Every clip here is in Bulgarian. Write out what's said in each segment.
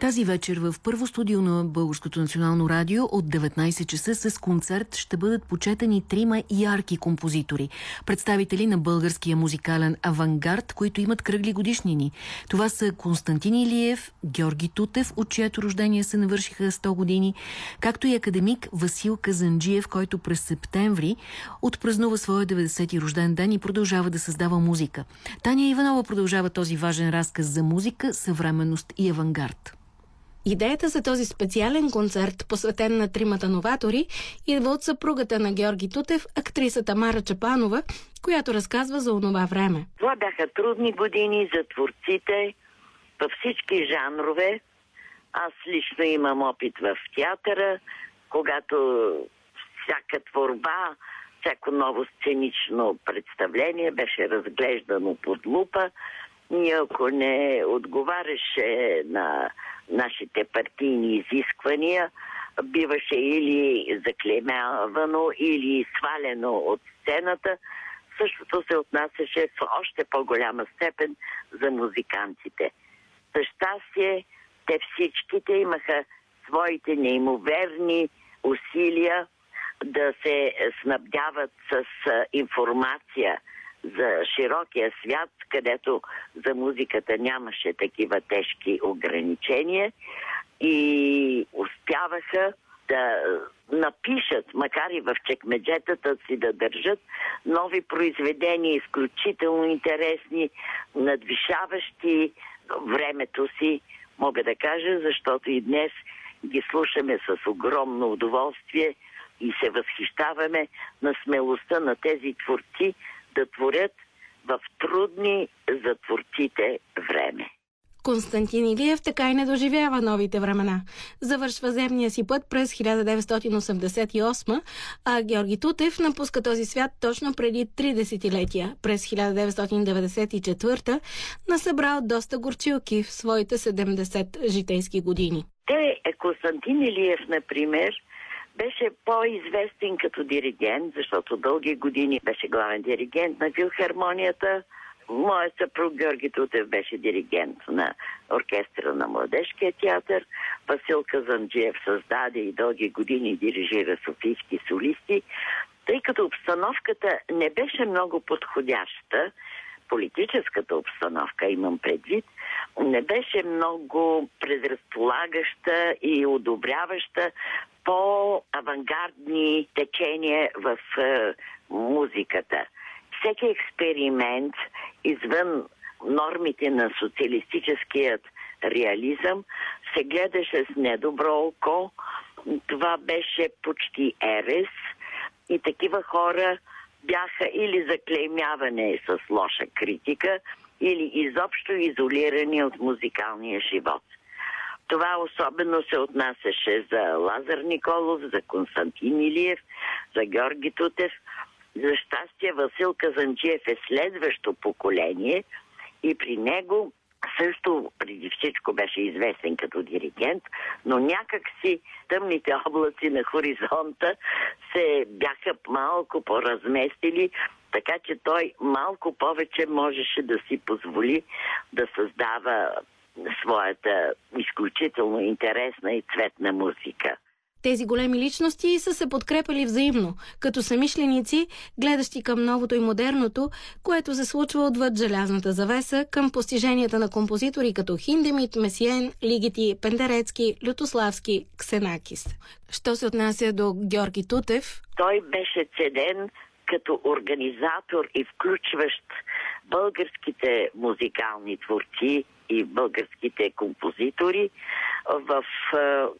Тази вечер в първо студио на Българското национално радио от 19 часа с концерт ще бъдат почетени трима ярки композитори, представители на българския музикален авангард, които имат кръгли годишнини. Това са Константин Илиев, Георги Тутев, от чието рождение се навършиха 100 години, както и академик Васил Казанджиев, който през септември отпразнува своя 90-ти рожден ден и продължава да създава музика. Таня Иванова продължава този важен разказ за музика, съвременност и авангард. Идеята за този специален концерт, посветен на тримата новатори, идва от съпругата на Георги Тутев, актрисата Мара Чапанова, която разказва за онова време. Това бяха трудни години за творците във всички жанрове. Аз лично имам опит в театъра, когато всяка творба, всяко ново сценично представление беше разглеждано под лупа. И ако не отговаряше на нашите партийни изисквания, биваше или заклемявано, или свалено от сцената. Същото се отнасяше в още по-голяма степен за музикантите. За щастие, те всичките имаха своите неимоверни усилия да се снабдяват с информация за широкия свят, където за музиката нямаше такива тежки ограничения и успяваха да напишат, макар и в чекмеджетата си да държат нови произведения, изключително интересни, надвишаващи времето си, мога да кажа, защото и днес ги слушаме с огромно удоволствие и се възхищаваме на смелостта на тези творци, да творят в трудни за творците време. Константин Илиев така и не доживява новите времена. Завършва земния си път през 1988, а Георги Тутев напуска този свят точно преди три десетилетия. През 1994 насъбрал доста горчилки в своите 70 житейски години. Те, е Константин Илиев, например, беше по-известен като диригент, защото дълги години беше главен диригент на филхармонията. Моят съпруг Георги Тутев беше диригент на оркестра на Младежкия театър. Васил Казанджиев създаде и дълги години дирижира софийски солисти. Тъй като обстановката не беше много подходяща, политическата обстановка имам предвид, не беше много предразполагаща и одобряваща по-авангардни течения в е, музиката. Всеки експеримент извън нормите на социалистическият реализъм се гледаше с недобро око. Това беше почти ерес и такива хора бяха или заклеймяване с лоша критика, или изобщо изолирани от музикалния живот. Това особено се отнасяше за Лазар Николов, за Константин Илиев, за Георги Тутев. За щастие Васил Казанчиев е следващо поколение и при него също преди всичко беше известен като диригент, но някак си тъмните облаци на хоризонта се бяха малко поразместили, така че той малко повече можеше да си позволи да създава своята изключително интересна и цветна музика. Тези големи личности са се подкрепали взаимно, като самишленици, гледащи към новото и модерното, което се случва отвъд желязната завеса към постиженията на композитори като Хиндемит, Месиен, Лигити, Пендерецки, Лютославски, Ксенакис. Що се отнася до Георги Тутев? Той беше цеден като организатор и включващ българските музикални творци и българските композитори в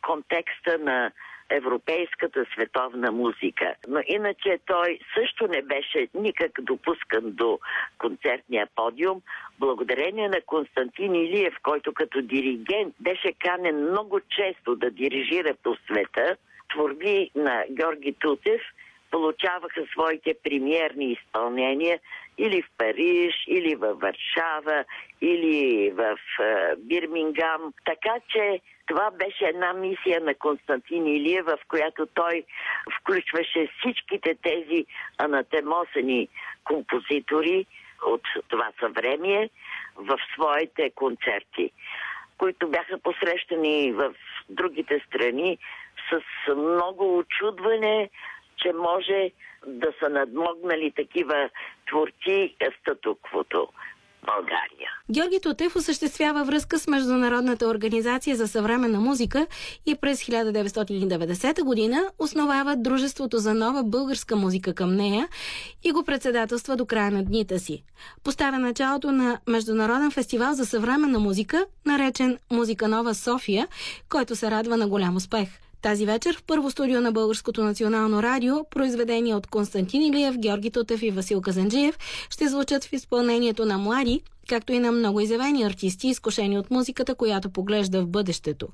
контекста на европейската световна музика. Но иначе той също не беше никак допускан до концертния подиум, благодарение на Константин Илиев, който като диригент беше канен много често да дирижира по света, творби на Георги Тутев – получаваха своите премиерни изпълнения или в Париж, или в Варшава, или в е, Бирмингам. Така че това беше една мисия на Константин Илия, в която той включваше всичките тези анатемосени композитори от това съвремие в своите концерти. които бяха посрещани в другите страни с много очудване, че може да са надмогнали такива творци статуквото. България. Георги Тотев осъществява връзка с Международната организация за съвременна музика и през 1990 година основава Дружеството за нова българска музика към нея и го председателства до края на дните си. Поставя началото на Международен фестивал за съвременна музика, наречен Музика Нова София, който се радва на голям успех – тази вечер в първо студио на Българското национално радио, произведения от Константин Илиев, Георги Тотев и Васил Казанджиев, ще звучат в изпълнението на млади, както и на много изявени артисти, изкушени от музиката, която поглежда в бъдещето.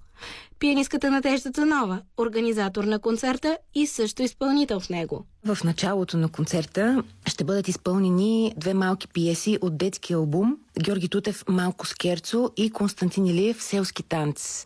Пианистката Надежда Цанова, организатор на концерта и също изпълнител в него. В началото на концерта ще бъдат изпълнени две малки пиеси от детски албум Георги Тутев «Малко скерцо» и Константин Илиев «Селски танц».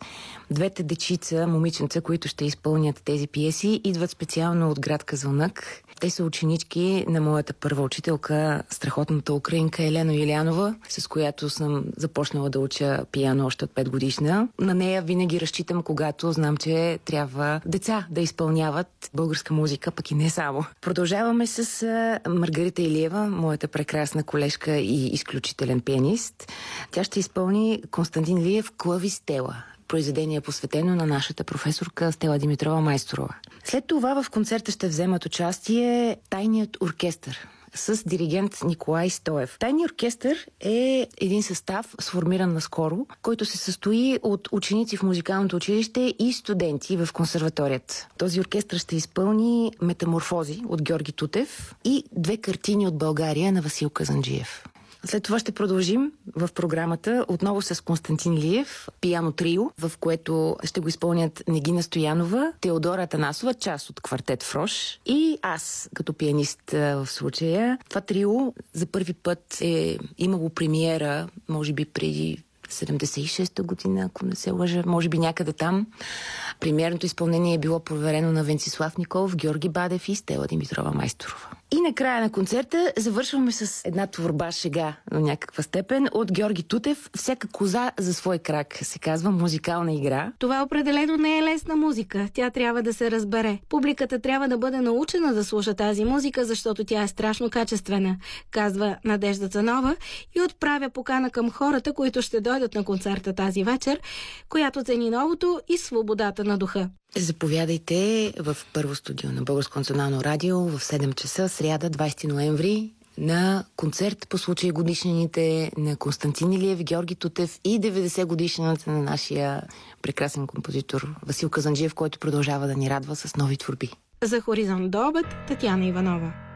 Двете дечица, момиченца, които ще изпълнят тези пиеси, идват специално от град Казълнък. Те са ученички на моята първа учителка, страхотната украинка Елена Илянова, с която съм започнала да уча пиано още от 5 годишна. На нея винаги разчитам, когато знам, че трябва деца да изпълняват българска музика, пък и не само. Продължаваме с Маргарита Илиева, моята прекрасна колежка и изключителен пианист. Тя ще изпълни Константин Илиев Клави Стела произведение посветено на нашата професорка Стела Димитрова Майсторова. След това в концерта ще вземат участие Тайният оркестър с диригент Николай Стоев. Тайният оркестър е един състав, сформиран наскоро, който се състои от ученици в музикалното училище и студенти в консерваторият. Този оркестър ще изпълни Метаморфози от Георги Тутев и две картини от България на Васил Казанджиев. След това ще продължим в програмата отново с Константин Лиев, пиано трио, в което ще го изпълнят Негина Стоянова, Теодора Танасова, част от квартет Фрош и аз като пианист в случая. Това трио за първи път е имало премиера, може би преди 76-та година, ако не се лъжа, може би някъде там. Премиерното изпълнение е било проверено на Венцислав Николов, Георги Бадев и Стела Димитрова Майсторова. И накрая на концерта завършваме с една творба шега на някаква степен от Георги Тутев. Всяка коза за свой крак се казва музикална игра. Това определено не е лесна музика. Тя трябва да се разбере. Публиката трябва да бъде научена да слуша тази музика, защото тя е страшно качествена, казва Надежда Цанова и отправя покана към хората, които ще дойдат на концерта тази вечер, която цени новото и свободата на духа. Заповядайте в първо студио на Българско национално радио в 7 часа, сряда, 20 ноември, на концерт по случай годишнините на Константин Илиев, Георги Тутев и 90 годишнината на нашия прекрасен композитор Васил Казанджиев, който продължава да ни радва с нови творби. За Хоризонт до обед, Татьяна Иванова.